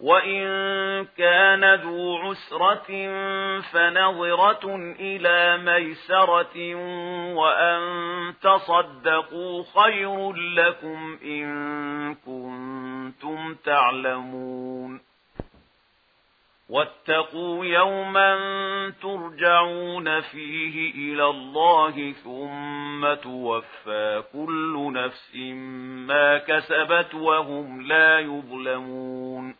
وَإِن كَانَ ذُو عُسْرَةٍ فَنَظِرَةٌ إِلَى مَيْسَرَةٍ وَأَن تَصَدَّقُوا خَيْرٌ لَّكُمْ إِن كُنتُمْ تَعْلَمُونَ وَاتَّقُوا يَوْمًا تُرْجَعُونَ فِيهِ إِلَى اللَّهِ ثُمَّ تُوَفَّى كُلُّ نَفْسٍ مَا كَسَبَتْ وَهُمْ لَا يُظْلَمُونَ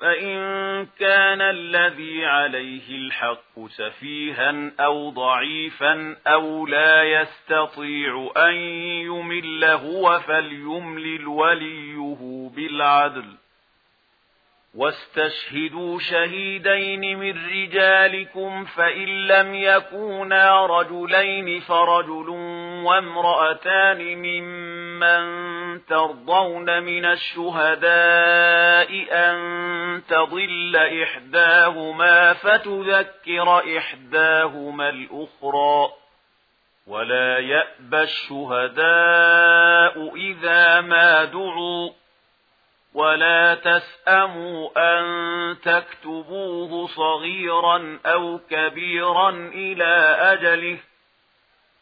فإن كان الذي عليه الحق سفيها أو ضعيفا أو لا يستطيع أن يمل هو الوليه بالعدل واستشهدوا شهيدين من رجالكم فإن لم يكونا رجلين فرجل وامرأتان ممن مَن تَرْضَوْنَ مِنَ الشُّهَدَاءِ أَن تَضِلَّ إِحْدَاهُمَا فَتُذَكِّرَ إِحْدَاهُمَا الْأُخْرَى وَلَا يَأْبَى الشُّهَدَاءُ إِذَا مَا دُعُوا ولا تسأموا أن تكتبوه صغيرا أو كبيرا إلى أجله